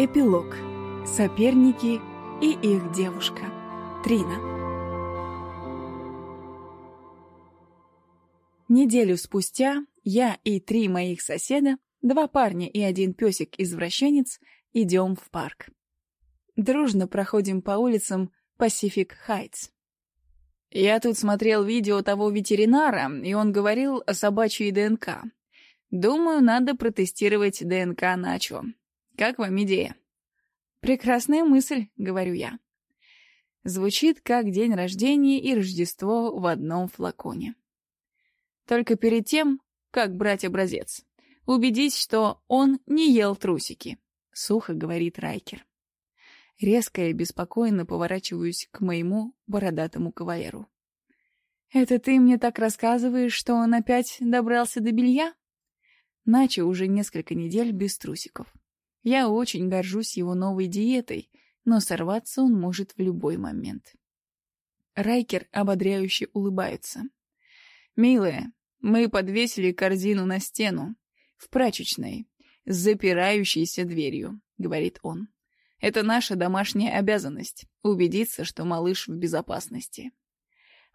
Эпилог. Соперники и их девушка. Трина. Неделю спустя я и три моих соседа, два парня и один песик-извращенец, идем в парк. Дружно проходим по улицам Pacific Heights. Я тут смотрел видео того ветеринара, и он говорил о собачьей ДНК. Думаю, надо протестировать ДНК Начо. Как вам идея? Прекрасная мысль, говорю я. Звучит как день рождения и Рождество в одном флаконе. Только перед тем, как брать образец, убедись, что он не ел трусики, сухо говорит Райкер. Резко и беспокойно поворачиваюсь к моему бородатому кавалеру. «Это ты мне так рассказываешь, что он опять добрался до белья?» Начо уже несколько недель без трусиков. Я очень горжусь его новой диетой, но сорваться он может в любой момент. Райкер ободряюще улыбается. «Милая, мы подвесили корзину на стену, в прачечной, с запирающейся дверью», — говорит он. «Это наша домашняя обязанность — убедиться, что малыш в безопасности».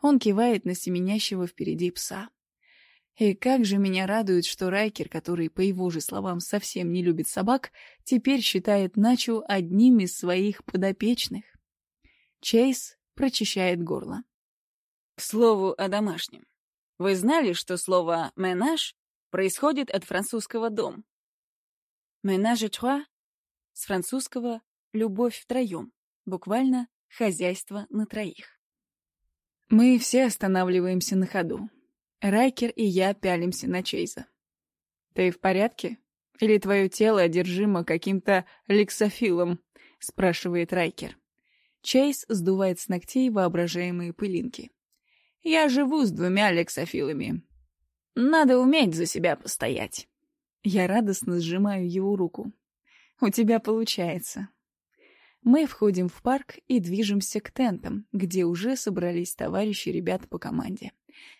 Он кивает на семенящего впереди пса. И как же меня радует, что Райкер, который, по его же словам, совсем не любит собак, теперь считает Начу одним из своих подопечных. Чейз прочищает горло. К слову о домашнем. Вы знали, что слово «менаж» происходит от французского «дом»? «Менаже trois» с французского «любовь втроем», буквально «хозяйство на троих». Мы все останавливаемся на ходу. Райкер и я пялимся на Чейза. «Ты в порядке? Или твое тело одержимо каким-то лексофилом?» — спрашивает Райкер. Чейз сдувает с ногтей воображаемые пылинки. «Я живу с двумя лексофилами. Надо уметь за себя постоять». Я радостно сжимаю его руку. «У тебя получается». Мы входим в парк и движемся к тентам, где уже собрались товарищи ребят по команде.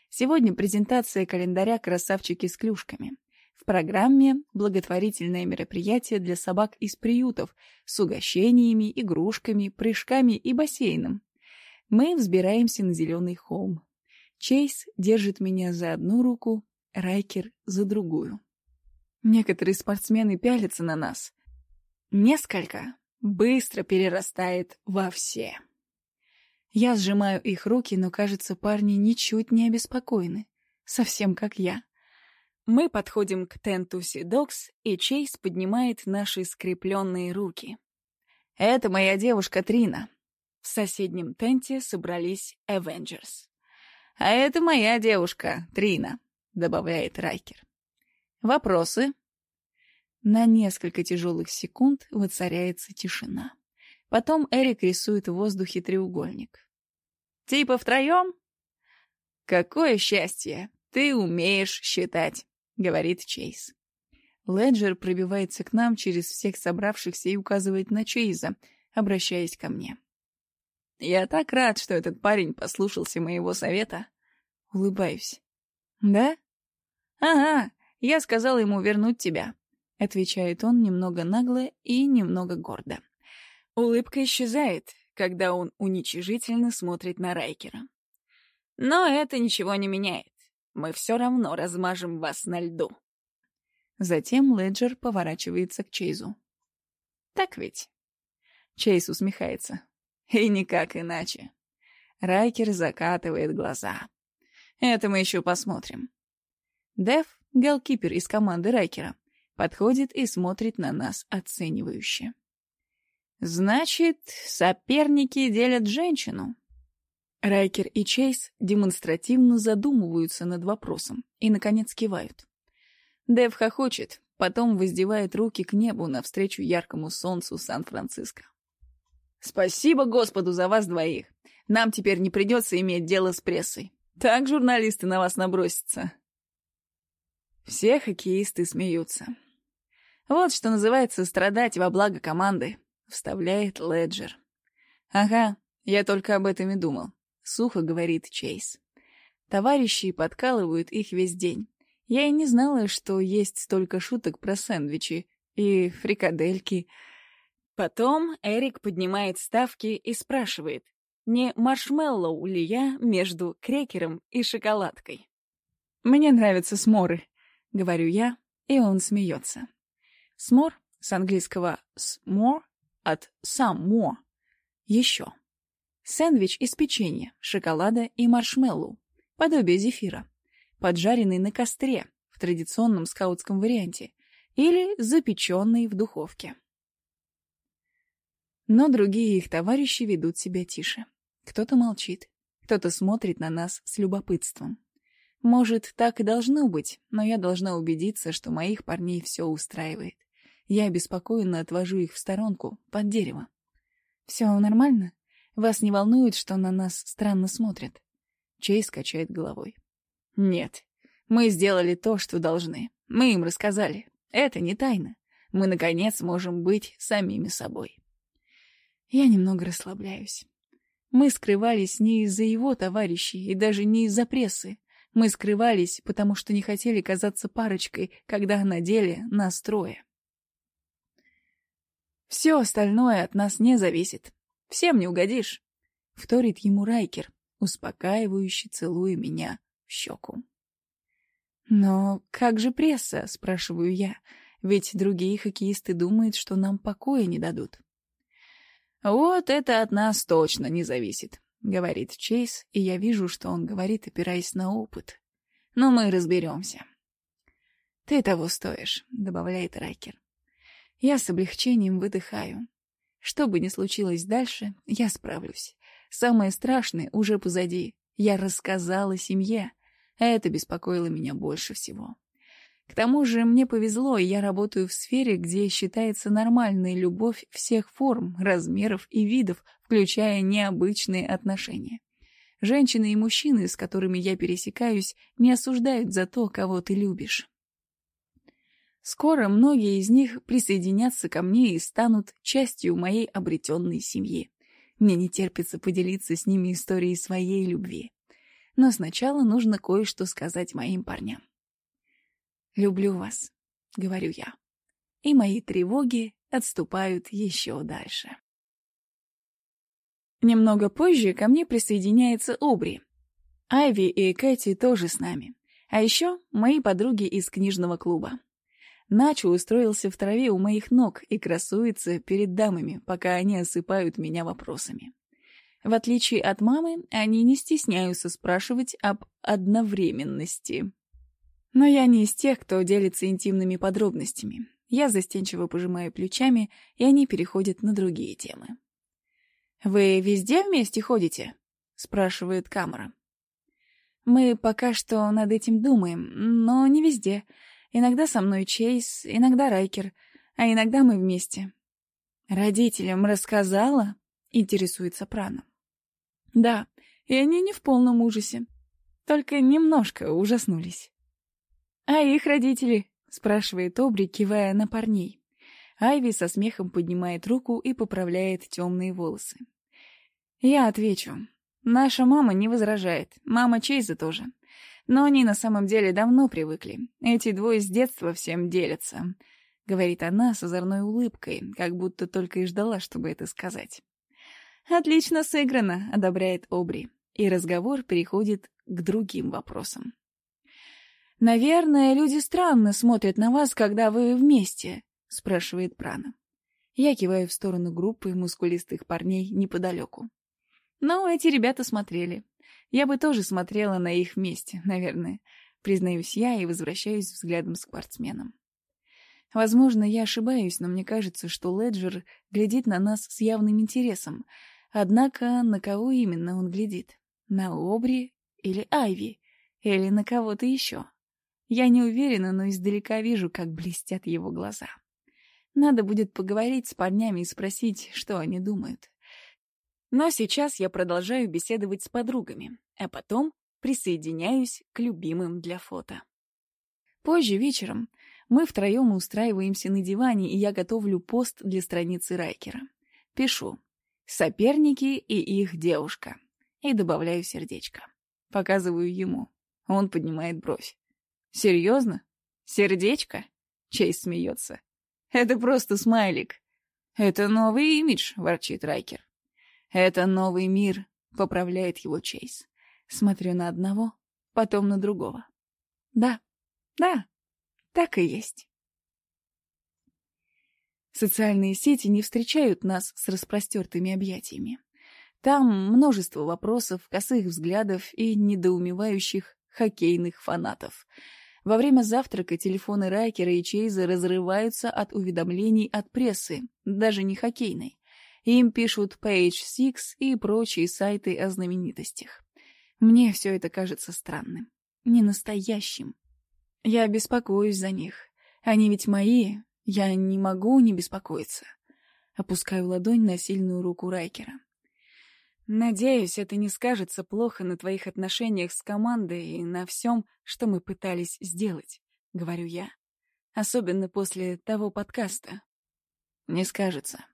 Сегодня презентация календаря «Красавчики с клюшками». В программе благотворительное мероприятие для собак из приютов с угощениями, игрушками, прыжками и бассейном. Мы взбираемся на зеленый холм. Чейз держит меня за одну руку, Райкер — за другую. Некоторые спортсмены пялятся на нас. Несколько быстро перерастает во все. Я сжимаю их руки, но, кажется, парни ничуть не обеспокоены. Совсем как я. Мы подходим к тенту Сидокс, и Чейз поднимает наши скрепленные руки. «Это моя девушка Трина». В соседнем тенте собрались Avengers. «А это моя девушка Трина», — добавляет Райкер. «Вопросы?» На несколько тяжелых секунд воцаряется тишина. Потом Эрик рисует в воздухе треугольник. «Типа втроем?» «Какое счастье! Ты умеешь считать!» — говорит Чейз. Леджер пробивается к нам через всех собравшихся и указывает на Чейза, обращаясь ко мне. «Я так рад, что этот парень послушался моего совета». Улыбаюсь. «Да?» «Ага, я сказал ему вернуть тебя», — отвечает он немного нагло и немного гордо. Улыбка исчезает, когда он уничижительно смотрит на Райкера. Но это ничего не меняет. Мы все равно размажем вас на льду. Затем Леджер поворачивается к Чейзу. Так ведь? Чейз усмехается. И никак иначе. Райкер закатывает глаза. Это мы еще посмотрим. Дэв, голкипер из команды Райкера, подходит и смотрит на нас оценивающе. Значит, соперники делят женщину. Райкер и Чейз демонстративно задумываются над вопросом и, наконец, кивают. Дэв хохочет, потом воздевает руки к небу навстречу яркому солнцу Сан-Франциско. «Спасибо Господу за вас двоих. Нам теперь не придется иметь дело с прессой. Так журналисты на вас набросятся». Все хоккеисты смеются. Вот что называется страдать во благо команды вставляет Леджер. «Ага, я только об этом и думал», — сухо говорит Чейз. Товарищи подкалывают их весь день. Я и не знала, что есть столько шуток про сэндвичи и фрикадельки. Потом Эрик поднимает ставки и спрашивает, не маршмеллоу ли я между крекером и шоколадкой. «Мне нравятся сморы», — говорю я, и он смеется. Смор с английского «smore» от «some more» — «еще». Сэндвич из печенья, шоколада и маршмеллоу, подобие зефира, поджаренный на костре в традиционном скаутском варианте или запеченный в духовке. Но другие их товарищи ведут себя тише. Кто-то молчит, кто-то смотрит на нас с любопытством. Может, так и должно быть, но я должна убедиться, что моих парней все устраивает. Я обеспокоенно отвожу их в сторонку, под дерево. «Все нормально? Вас не волнует, что на нас странно смотрят?» Чейз качает головой. «Нет, мы сделали то, что должны. Мы им рассказали. Это не тайна. Мы, наконец, можем быть самими собой». Я немного расслабляюсь. Мы скрывались не из-за его товарищей и даже не из-за прессы. Мы скрывались, потому что не хотели казаться парочкой, когда на деле нас трое. Все остальное от нас не зависит. Всем не угодишь. Вторит ему Райкер, успокаивающе целуя меня в щеку. «Но как же пресса?» — спрашиваю я. «Ведь другие хоккеисты думают, что нам покоя не дадут». «Вот это от нас точно не зависит», — говорит Чейз, и я вижу, что он говорит, опираясь на опыт. «Но мы разберемся». «Ты того стоишь», — добавляет Райкер. Я с облегчением выдыхаю. Что бы ни случилось дальше, я справлюсь. Самое страшное уже позади. Я рассказала семье, а это беспокоило меня больше всего. К тому же мне повезло, и я работаю в сфере, где считается нормальной любовь всех форм, размеров и видов, включая необычные отношения. Женщины и мужчины, с которыми я пересекаюсь, не осуждают за то, кого ты любишь. Скоро многие из них присоединятся ко мне и станут частью моей обретенной семьи. Мне не терпится поделиться с ними историей своей любви. Но сначала нужно кое-что сказать моим парням. «Люблю вас», — говорю я. И мои тревоги отступают еще дальше. Немного позже ко мне присоединяется Обри. Айви и Кэти тоже с нами. А еще мои подруги из книжного клуба. Начо устроился в траве у моих ног и красуется перед дамами, пока они осыпают меня вопросами. В отличие от мамы, они не стесняются спрашивать об одновременности. Но я не из тех, кто делится интимными подробностями. Я застенчиво пожимаю плечами, и они переходят на другие темы. «Вы везде вместе ходите?» — спрашивает Камера. «Мы пока что над этим думаем, но не везде. Иногда со мной Чейз, иногда Райкер, а иногда мы вместе». «Родителям рассказала?» — интересуется Прана. «Да, и они не в полном ужасе, только немножко ужаснулись». «А их родители?» — спрашивает Обри, кивая на парней. Айви со смехом поднимает руку и поправляет темные волосы. Я отвечу. Наша мама не возражает, мама Чейза тоже. Но они на самом деле давно привыкли. Эти двое с детства всем делятся. — говорит она с озорной улыбкой, как будто только и ждала, чтобы это сказать. «Отлично сыграно», — одобряет Обри, и разговор переходит к другим вопросам. «Наверное, люди странно смотрят на вас, когда вы вместе», — спрашивает Прана. Я киваю в сторону группы мускулистых парней неподалеку. Но эти ребята смотрели. Я бы тоже смотрела на их вместе, наверное. Признаюсь я и возвращаюсь взглядом к спортсменам. Возможно, я ошибаюсь, но мне кажется, что Леджер глядит на нас с явным интересом. Однако на кого именно он глядит? На Обри или Айви? Или на кого-то еще? Я не уверена, но издалека вижу, как блестят его глаза. Надо будет поговорить с парнями и спросить, что они думают. Но сейчас я продолжаю беседовать с подругами, а потом присоединяюсь к любимым для фото. Позже вечером мы втроем устраиваемся на диване, и я готовлю пост для страницы Райкера. Пишу «Соперники и их девушка» и добавляю сердечко. Показываю ему. Он поднимает бровь. «Серьезно? Сердечко?» Чейз смеется. «Это просто смайлик». «Это новый имидж», — ворчит Райкер. «Это новый мир», — поправляет его Чейз. Смотрю на одного, потом на другого. Да, да, так и есть. Социальные сети не встречают нас с распростертыми объятиями. Там множество вопросов, косых взглядов и недоумевающих хоккейных фанатов. Во время завтрака телефоны Райкера и Чейза разрываются от уведомлений от прессы, даже не хоккейной. Им пишут Page Six и прочие сайты о знаменитостях. Мне все это кажется странным, ненастоящим. Я беспокоюсь за них. Они ведь мои, я не могу не беспокоиться. Опускаю ладонь на сильную руку Райкера. Надеюсь, это не скажется плохо на твоих отношениях с командой и на всем, что мы пытались сделать, — говорю я. Особенно после того подкаста. Не скажется.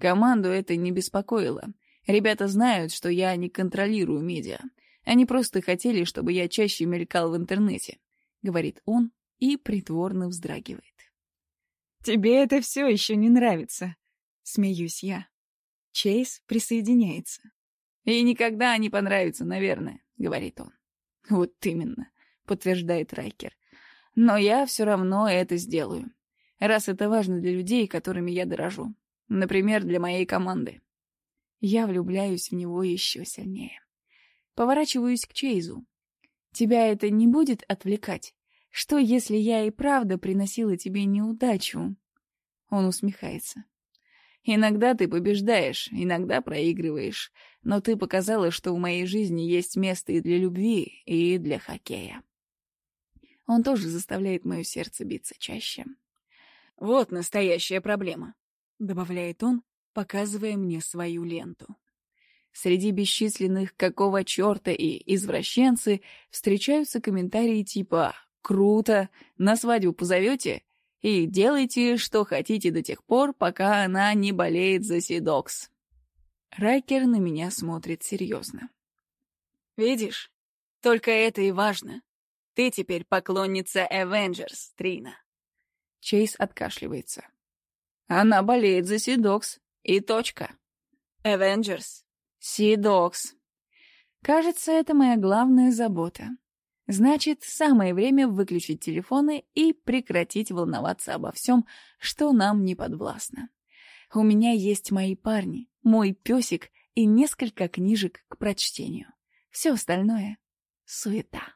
Команду это не беспокоило. Ребята знают, что я не контролирую медиа. Они просто хотели, чтобы я чаще мелькал в интернете, — говорит он и притворно вздрагивает. «Тебе это все еще не нравится», — смеюсь я. Чейз присоединяется. «И никогда не понравится, наверное», — говорит он. «Вот именно», — подтверждает Райкер. «Но я все равно это сделаю, раз это важно для людей, которыми я дорожу. Например, для моей команды». Я влюбляюсь в него еще сильнее. Поворачиваюсь к Чейзу. «Тебя это не будет отвлекать?» Что, если я и правда приносила тебе неудачу?» Он усмехается. «Иногда ты побеждаешь, иногда проигрываешь, но ты показала, что в моей жизни есть место и для любви, и для хоккея». Он тоже заставляет мое сердце биться чаще. «Вот настоящая проблема», — добавляет он, показывая мне свою ленту. Среди бесчисленных «какого черта» и «извращенцы» встречаются комментарии типа Круто. На свадьбу позовете? И делайте, что хотите до тех пор, пока она не болеет за Сидокс. Райкер на меня смотрит серьезно. Видишь, только это и важно. Ты теперь поклонница Avengers, Трина. Чейз откашливается. Она болеет за Сидокс. И точка. Avengers. Сидокс. Кажется, это моя главная забота. Значит, самое время выключить телефоны и прекратить волноваться обо всем, что нам не подвластно. У меня есть мои парни, мой песик и несколько книжек к прочтению. Все остальное — суета.